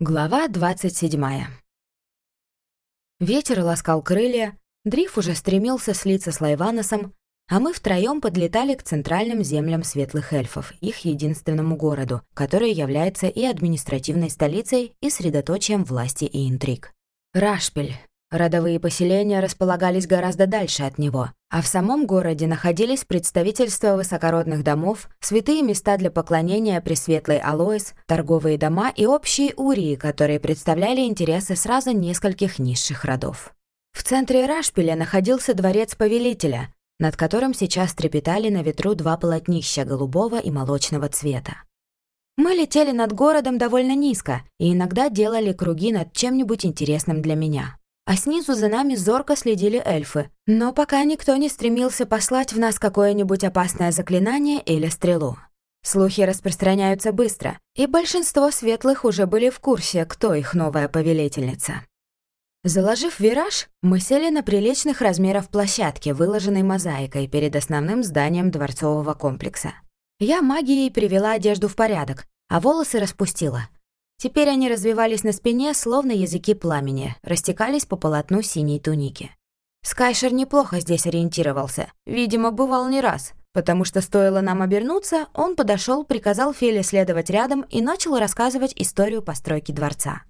Глава 27. Ветер ласкал крылья, Дриф уже стремился слиться с Лайваносом, а мы втроем подлетали к центральным землям светлых эльфов, их единственному городу, который является и административной столицей, и средоточием власти и интриг. Рашпель, Родовые поселения располагались гораздо дальше от него, а в самом городе находились представительства высокородных домов, святые места для поклонения Пресветлой Алоис, торговые дома и общие урии, которые представляли интересы сразу нескольких низших родов. В центре Рашпиля находился дворец повелителя, над которым сейчас трепетали на ветру два полотнища голубого и молочного цвета. Мы летели над городом довольно низко и иногда делали круги над чем-нибудь интересным для меня а снизу за нами зорко следили эльфы. Но пока никто не стремился послать в нас какое-нибудь опасное заклинание или стрелу. Слухи распространяются быстро, и большинство светлых уже были в курсе, кто их новая повелительница. Заложив вираж, мы сели на приличных размеров площадке, выложенной мозаикой перед основным зданием дворцового комплекса. Я магией привела одежду в порядок, а волосы распустила. Теперь они развивались на спине, словно языки пламени, растекались по полотну синей туники. Скайшер неплохо здесь ориентировался, видимо, бывал не раз, потому что стоило нам обернуться, он подошел, приказал Феле следовать рядом и начал рассказывать историю постройки дворца.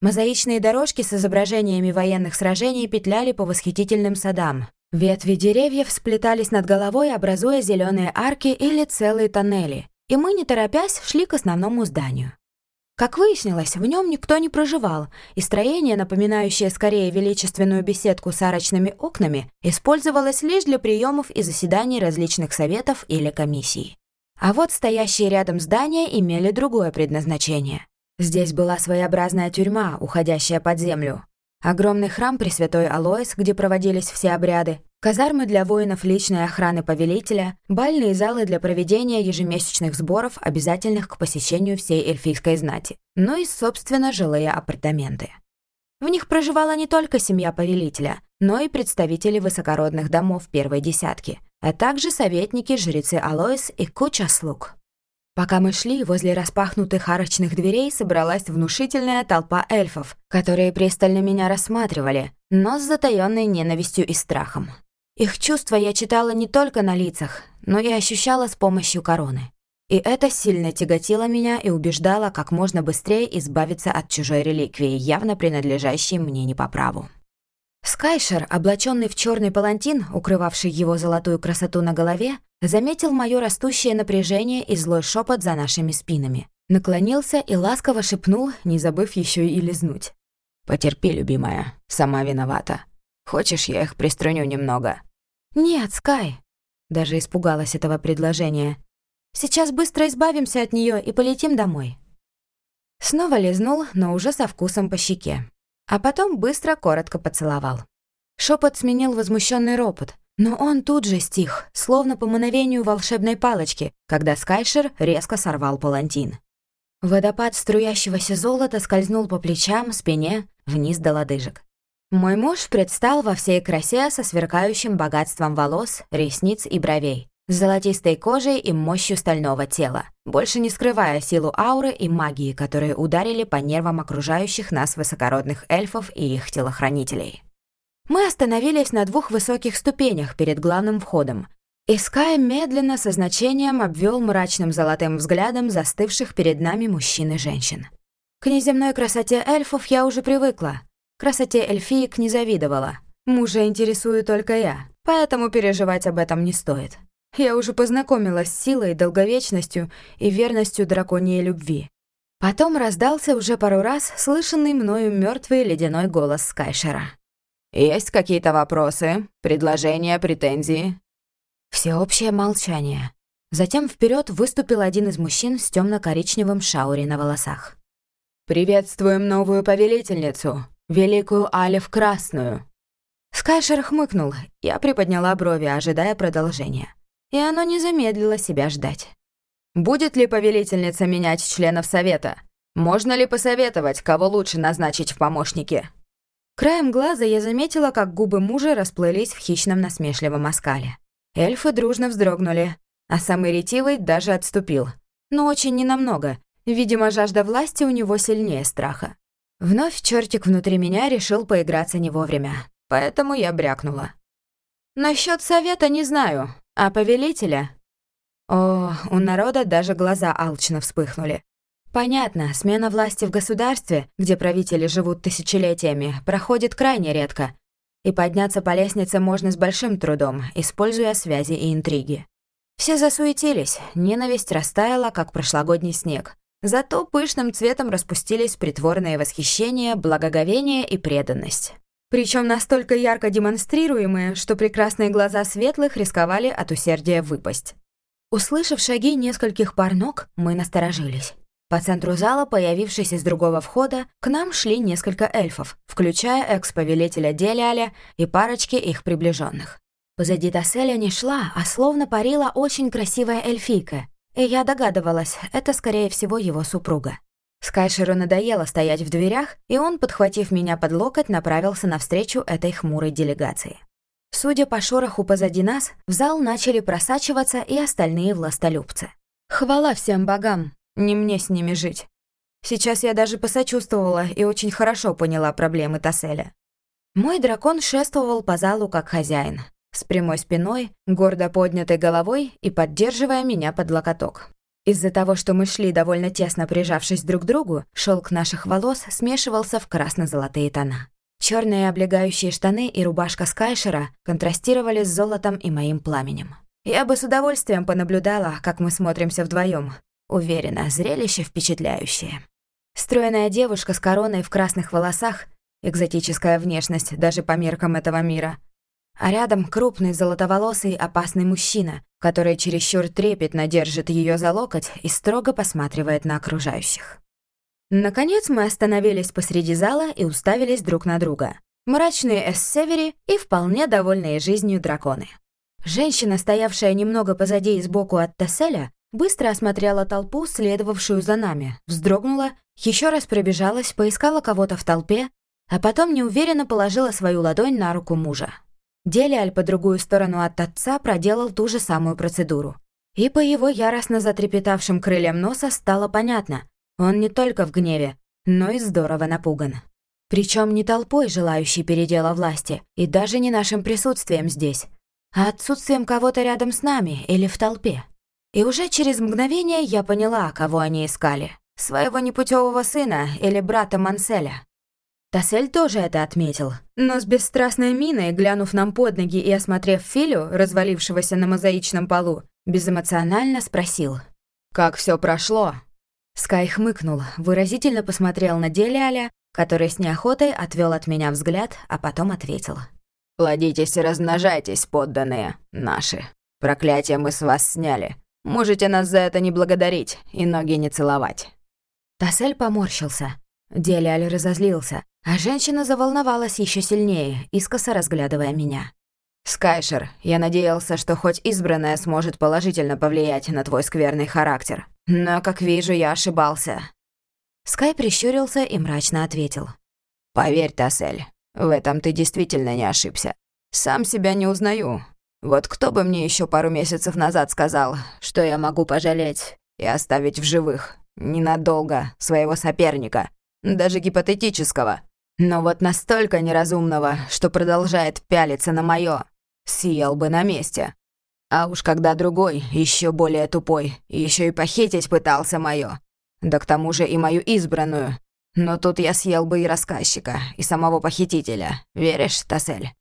Мозаичные дорожки с изображениями военных сражений петляли по восхитительным садам. Ветви деревьев сплетались над головой, образуя зеленые арки или целые тоннели, и мы, не торопясь, шли к основному зданию. Как выяснилось, в нем никто не проживал, и строение, напоминающее скорее величественную беседку с арочными окнами, использовалось лишь для приемов и заседаний различных советов или комиссий. А вот стоящие рядом здания имели другое предназначение. Здесь была своеобразная тюрьма, уходящая под землю. Огромный храм Пресвятой Алоис, где проводились все обряды, казармы для воинов личной охраны повелителя, бальные залы для проведения ежемесячных сборов, обязательных к посещению всей эльфийской знати, ну и, собственно, жилые апартаменты. В них проживала не только семья повелителя, но и представители высокородных домов первой десятки, а также советники, жрецы Алоис и куча слуг. Пока мы шли, возле распахнутых арочных дверей собралась внушительная толпа эльфов, которые пристально меня рассматривали, но с затаённой ненавистью и страхом. Их чувства я читала не только на лицах, но и ощущала с помощью короны. И это сильно тяготило меня и убеждало как можно быстрее избавиться от чужой реликвии, явно принадлежащей мне не по праву. Скайшер, облаченный в черный палантин, укрывавший его золотую красоту на голове, заметил мое растущее напряжение и злой шепот за нашими спинами. Наклонился и ласково шепнул, не забыв еще и лизнуть. «Потерпи, любимая, сама виновата. Хочешь, я их приструню немного?» «Нет, Скай!» Даже испугалась этого предложения. «Сейчас быстро избавимся от нее и полетим домой». Снова лизнул, но уже со вкусом по щеке а потом быстро коротко поцеловал. Шепот сменил возмущенный ропот, но он тут же стих, словно по мановению волшебной палочки, когда Скайшер резко сорвал палантин. Водопад струящегося золота скользнул по плечам, спине, вниз до лодыжек. Мой муж предстал во всей красе со сверкающим богатством волос, ресниц и бровей с золотистой кожей и мощью стального тела, больше не скрывая силу ауры и магии, которые ударили по нервам окружающих нас высокородных эльфов и их телохранителей. Мы остановились на двух высоких ступенях перед главным входом, и медленно со значением обвел мрачным золотым взглядом застывших перед нами мужчин и женщин. К неземной красоте эльфов я уже привыкла, красоте эльфиек не завидовала. Мужа интересую только я, поэтому переживать об этом не стоит. Я уже познакомилась с силой, долговечностью и верностью драконьей любви. Потом раздался уже пару раз слышанный мною мертвый ледяной голос Скайшера. «Есть какие-то вопросы, предложения, претензии?» Всеобщее молчание. Затем вперед выступил один из мужчин с темно-коричневым шаури на волосах. «Приветствуем новую повелительницу, великую Алиф Красную!» Скайшер хмыкнул, я приподняла брови, ожидая продолжения и оно не замедлило себя ждать. «Будет ли повелительница менять членов совета? Можно ли посоветовать, кого лучше назначить в помощники?» Краем глаза я заметила, как губы мужа расплылись в хищном насмешливом оскале. Эльфы дружно вздрогнули, а самый ретивый даже отступил. Но очень ненамного, Видимо, жажда власти у него сильнее страха. Вновь чертик внутри меня решил поиграться не вовремя, поэтому я брякнула. Насчет совета не знаю, а повелителя? О, у народа даже глаза алчно вспыхнули. Понятно, смена власти в государстве, где правители живут тысячелетиями, проходит крайне редко. И подняться по лестнице можно с большим трудом, используя связи и интриги. Все засуетились, ненависть растаяла, как прошлогодний снег. Зато пышным цветом распустились притворное восхищение, благоговение и преданность. Причем настолько ярко демонстрируемые, что прекрасные глаза светлых рисковали от усердия выпасть. Услышав шаги нескольких пар ног, мы насторожились. По центру зала, появившись из другого входа, к нам шли несколько эльфов, включая экс-повелителя Делиаля и парочки их приближенных. Позади Тасселя не шла, а словно парила очень красивая эльфийка, и я догадывалась, это, скорее всего, его супруга. Скайшеру надоело стоять в дверях, и он, подхватив меня под локоть, направился навстречу этой хмурой делегации. Судя по шороху позади нас, в зал начали просачиваться и остальные властолюбцы. Хвала всем богам, не мне с ними жить. Сейчас я даже посочувствовала и очень хорошо поняла проблемы Тасселя. Мой дракон шествовал по залу как хозяин, с прямой спиной, гордо поднятой головой и поддерживая меня под локоток. Из-за того, что мы шли довольно тесно прижавшись друг к другу, шелк наших волос смешивался в красно-золотые тона. Черные облегающие штаны и рубашка Скайшера контрастировали с золотом и моим пламенем. Я бы с удовольствием понаблюдала, как мы смотримся вдвоем. Уверена, зрелище впечатляющее. Стройная девушка с короной в красных волосах, экзотическая внешность даже по меркам этого мира, а рядом крупный золотоволосый опасный мужчина, который чересчур трепетно держит ее за локоть и строго посматривает на окружающих. Наконец мы остановились посреди зала и уставились друг на друга. Мрачные эссевери и вполне довольные жизнью драконы. Женщина, стоявшая немного позади и сбоку от Тесселя, быстро осмотрела толпу, следовавшую за нами, вздрогнула, еще раз пробежалась, поискала кого-то в толпе, а потом неуверенно положила свою ладонь на руку мужа. Делиаль по другую сторону от отца проделал ту же самую процедуру. И по его яростно затрепетавшим крыльям носа стало понятно, он не только в гневе, но и здорово напуган. Причем не толпой, желающей передела власти, и даже не нашим присутствием здесь, а отсутствием кого-то рядом с нами или в толпе. И уже через мгновение я поняла, кого они искали. Своего непутевого сына или брата Манселя. Тасель тоже это отметил, но с бесстрастной миной, глянув нам под ноги и осмотрев Филю, развалившегося на мозаичном полу, безэмоционально спросил. «Как все прошло?» Скай хмыкнул, выразительно посмотрел на Делиаля, который с неохотой отвел от меня взгляд, а потом ответил. «Плодитесь и размножайтесь, подданные наши. Проклятие мы с вас сняли. Можете нас за это не благодарить и ноги не целовать». Тасель поморщился. Делиаль разозлился, а женщина заволновалась еще сильнее, искоса разглядывая меня. «Скайшер, я надеялся, что хоть избранная сможет положительно повлиять на твой скверный характер. Но, как вижу, я ошибался». Скай прищурился и мрачно ответил. «Поверь, Тасель, в этом ты действительно не ошибся. Сам себя не узнаю. Вот кто бы мне еще пару месяцев назад сказал, что я могу пожалеть и оставить в живых, ненадолго, своего соперника, даже гипотетического, но вот настолько неразумного, что продолжает пялиться на моё, съел бы на месте. А уж когда другой, еще более тупой, еще и похитить пытался моё, да к тому же и мою избранную. Но тут я съел бы и рассказчика, и самого похитителя. Веришь, Тасель?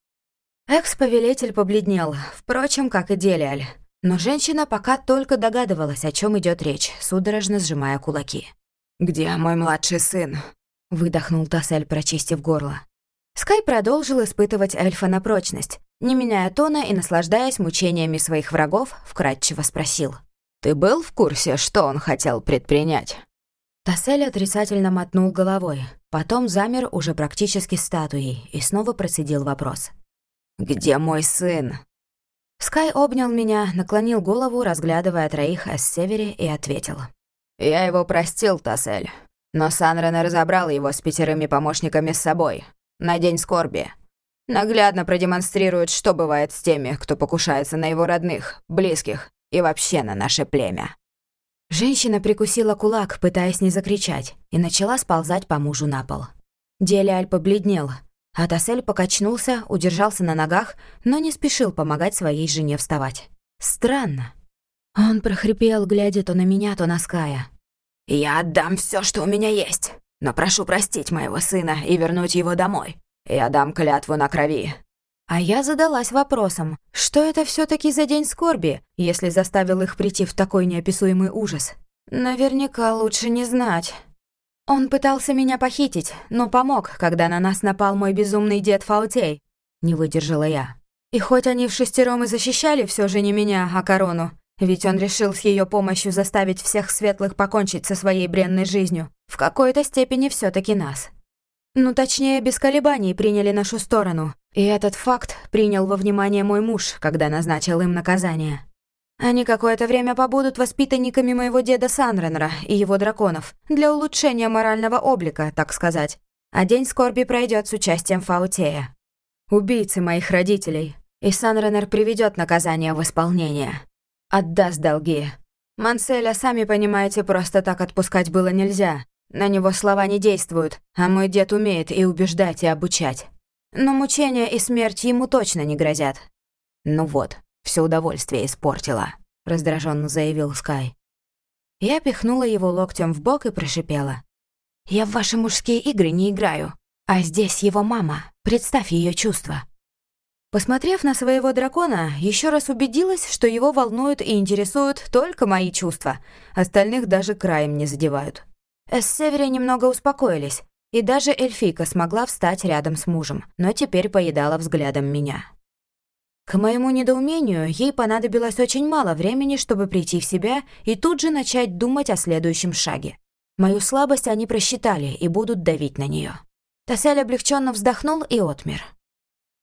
Экс-повелитель побледнел, впрочем, как и Делиаль. Но женщина пока только догадывалась, о чем идет речь, судорожно сжимая кулаки. «Где мой младший сын?» — выдохнул Тассель, прочистив горло. Скай продолжил испытывать эльфа на прочность. Не меняя тона и наслаждаясь мучениями своих врагов, вкратчиво спросил. «Ты был в курсе, что он хотел предпринять?» Тассель отрицательно мотнул головой, потом замер уже практически статуей и снова процедил вопрос. «Где мой сын?» Скай обнял меня, наклонил голову, разглядывая троих с севере, и ответил. «Я его простил, Тассель. Но Санрена разобрал его с пятерыми помощниками с собой. На день скорби. Наглядно продемонстрирует, что бывает с теми, кто покушается на его родных, близких и вообще на наше племя. Женщина прикусила кулак, пытаясь не закричать, и начала сползать по мужу на пол. Делиаль побледнел, а Тасель покачнулся, удержался на ногах, но не спешил помогать своей жене вставать. Странно. Он прохрипел, глядя то на меня, то на Ская. «Я отдам все, что у меня есть, но прошу простить моего сына и вернуть его домой. Я дам клятву на крови». А я задалась вопросом, что это все таки за день скорби, если заставил их прийти в такой неописуемый ужас? Наверняка лучше не знать. Он пытался меня похитить, но помог, когда на нас напал мой безумный дед Фаутей. Не выдержала я. И хоть они в шестером и защищали все же не меня, а корону, ведь он решил с ее помощью заставить всех светлых покончить со своей бренной жизнью, в какой-то степени все таки нас. Ну, точнее, без колебаний приняли нашу сторону. И этот факт принял во внимание мой муж, когда назначил им наказание. Они какое-то время побудут воспитанниками моего деда Санренера и его драконов, для улучшения морального облика, так сказать. А день скорби пройдет с участием Фаутея. Убийцы моих родителей. И Санренер приведет наказание в исполнение. Отдаст долги. Манселя, сами понимаете, просто так отпускать было нельзя. На него слова не действуют, а мой дед умеет и убеждать, и обучать. Но мучения и смерть ему точно не грозят. Ну вот, все удовольствие испортила, раздраженно заявил Скай. Я пихнула его локтем в бок и прошипела. «Я в ваши мужские игры не играю, а здесь его мама. Представь ее чувства». Посмотрев на своего дракона, еще раз убедилась, что его волнуют и интересуют только мои чувства. Остальных даже краем не задевают. Эссевере немного успокоились, и даже эльфийка смогла встать рядом с мужем, но теперь поедала взглядом меня. К моему недоумению, ей понадобилось очень мало времени, чтобы прийти в себя и тут же начать думать о следующем шаге. Мою слабость они просчитали и будут давить на нее. Тасель облегченно вздохнул и отмер.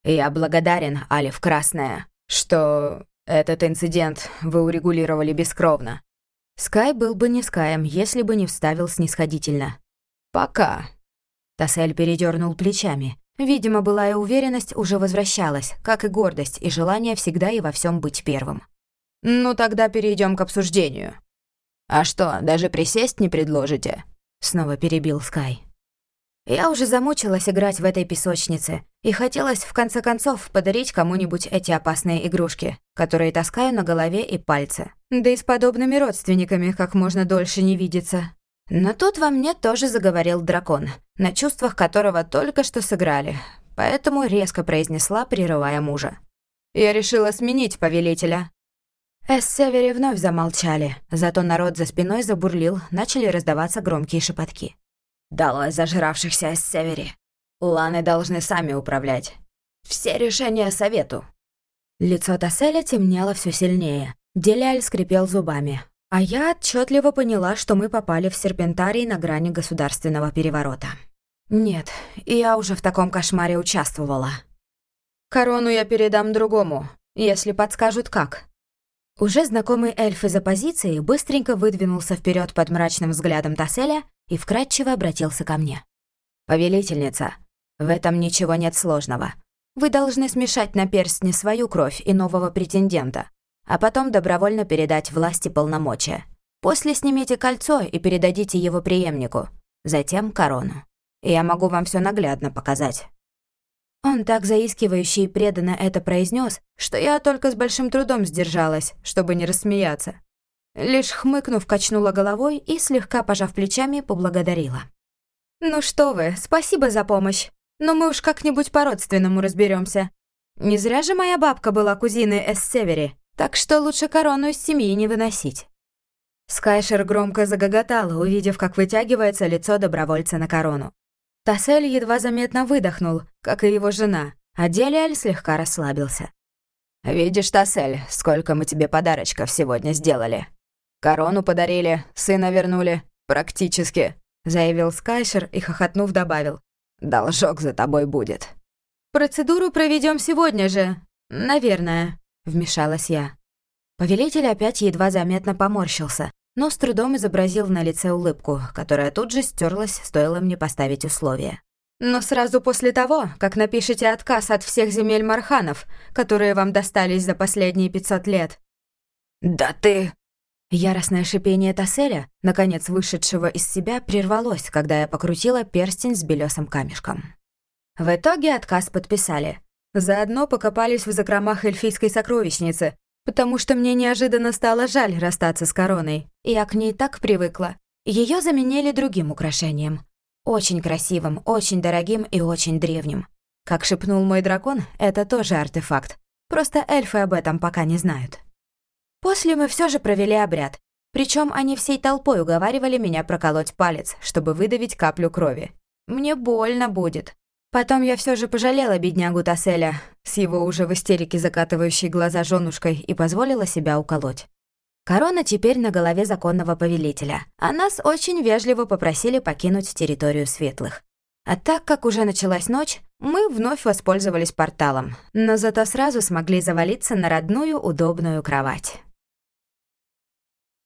«Я благодарен, Алиф Красная, что этот инцидент вы урегулировали бескровно. Скай был бы не Скаем, если бы не вставил снисходительно. «Пока». Тасель передернул плечами. Видимо, былая уверенность уже возвращалась, как и гордость и желание всегда и во всем быть первым. «Ну тогда перейдем к обсуждению». «А что, даже присесть не предложите?» Снова перебил Скай. Я уже замучилась играть в этой песочнице, и хотелось в конце концов подарить кому-нибудь эти опасные игрушки, которые таскаю на голове и пальце. Да и с подобными родственниками как можно дольше не видеться. Но тут во мне тоже заговорил дракон, на чувствах которого только что сыграли, поэтому резко произнесла, прерывая мужа. «Я решила сменить повелителя». Эссевери вновь замолчали, зато народ за спиной забурлил, начали раздаваться громкие шепотки. Долой зажравшихся из севери. Ланы должны сами управлять. Все решения совету». Лицо Тасселя темнело все сильнее. Деляль скрипел зубами. А я отчетливо поняла, что мы попали в серпентарий на грани государственного переворота. Нет, я уже в таком кошмаре участвовала. Корону я передам другому, если подскажут как. Уже знакомый эльф из оппозиции быстренько выдвинулся вперед под мрачным взглядом Таселя и вкратчиво обратился ко мне. «Повелительница, в этом ничего нет сложного. Вы должны смешать на перстне свою кровь и нового претендента, а потом добровольно передать власти полномочия. После снимите кольцо и передадите его преемнику, затем корону. Я могу вам все наглядно показать». Он так заискивающе и преданно это произнес, что я только с большим трудом сдержалась, чтобы не рассмеяться. Лишь хмыкнув, качнула головой и, слегка пожав плечами, поблагодарила. «Ну что вы, спасибо за помощь, но мы уж как-нибудь по-родственному разберемся. Не зря же моя бабка была кузиной Эс-Севери, так что лучше корону из семьи не выносить». Скайшер громко загоготала, увидев, как вытягивается лицо добровольца на корону. Тассель едва заметно выдохнул, как и его жена, а Делиаль слегка расслабился. «Видишь, Тассель, сколько мы тебе подарочков сегодня сделали?» «Корону подарили, сына вернули. Практически», — заявил Скайшер и, хохотнув, добавил. «Должок за тобой будет». «Процедуру проведем сегодня же, наверное», — вмешалась я. Повелитель опять едва заметно поморщился, но с трудом изобразил на лице улыбку, которая тут же стерлась, стоило мне поставить условия. «Но сразу после того, как напишите отказ от всех земель Марханов, которые вам достались за последние пятьсот лет». «Да ты...» Яростное шипение Тасселя, наконец вышедшего из себя, прервалось, когда я покрутила перстень с белесым камешком. В итоге отказ подписали. Заодно покопались в закромах эльфийской сокровищницы, потому что мне неожиданно стало жаль расстаться с короной. Я к ней так привыкла. Ее заменили другим украшением. Очень красивым, очень дорогим и очень древним. Как шепнул мой дракон, это тоже артефакт. Просто эльфы об этом пока не знают. После мы все же провели обряд. Причем они всей толпой уговаривали меня проколоть палец, чтобы выдавить каплю крови. Мне больно будет. Потом я все же пожалела беднягу Тасселя с его уже в истерике закатывающей глаза женушкой и позволила себя уколоть. Корона теперь на голове законного повелителя, а нас очень вежливо попросили покинуть территорию светлых. А так как уже началась ночь, мы вновь воспользовались порталом, но зато сразу смогли завалиться на родную удобную кровать.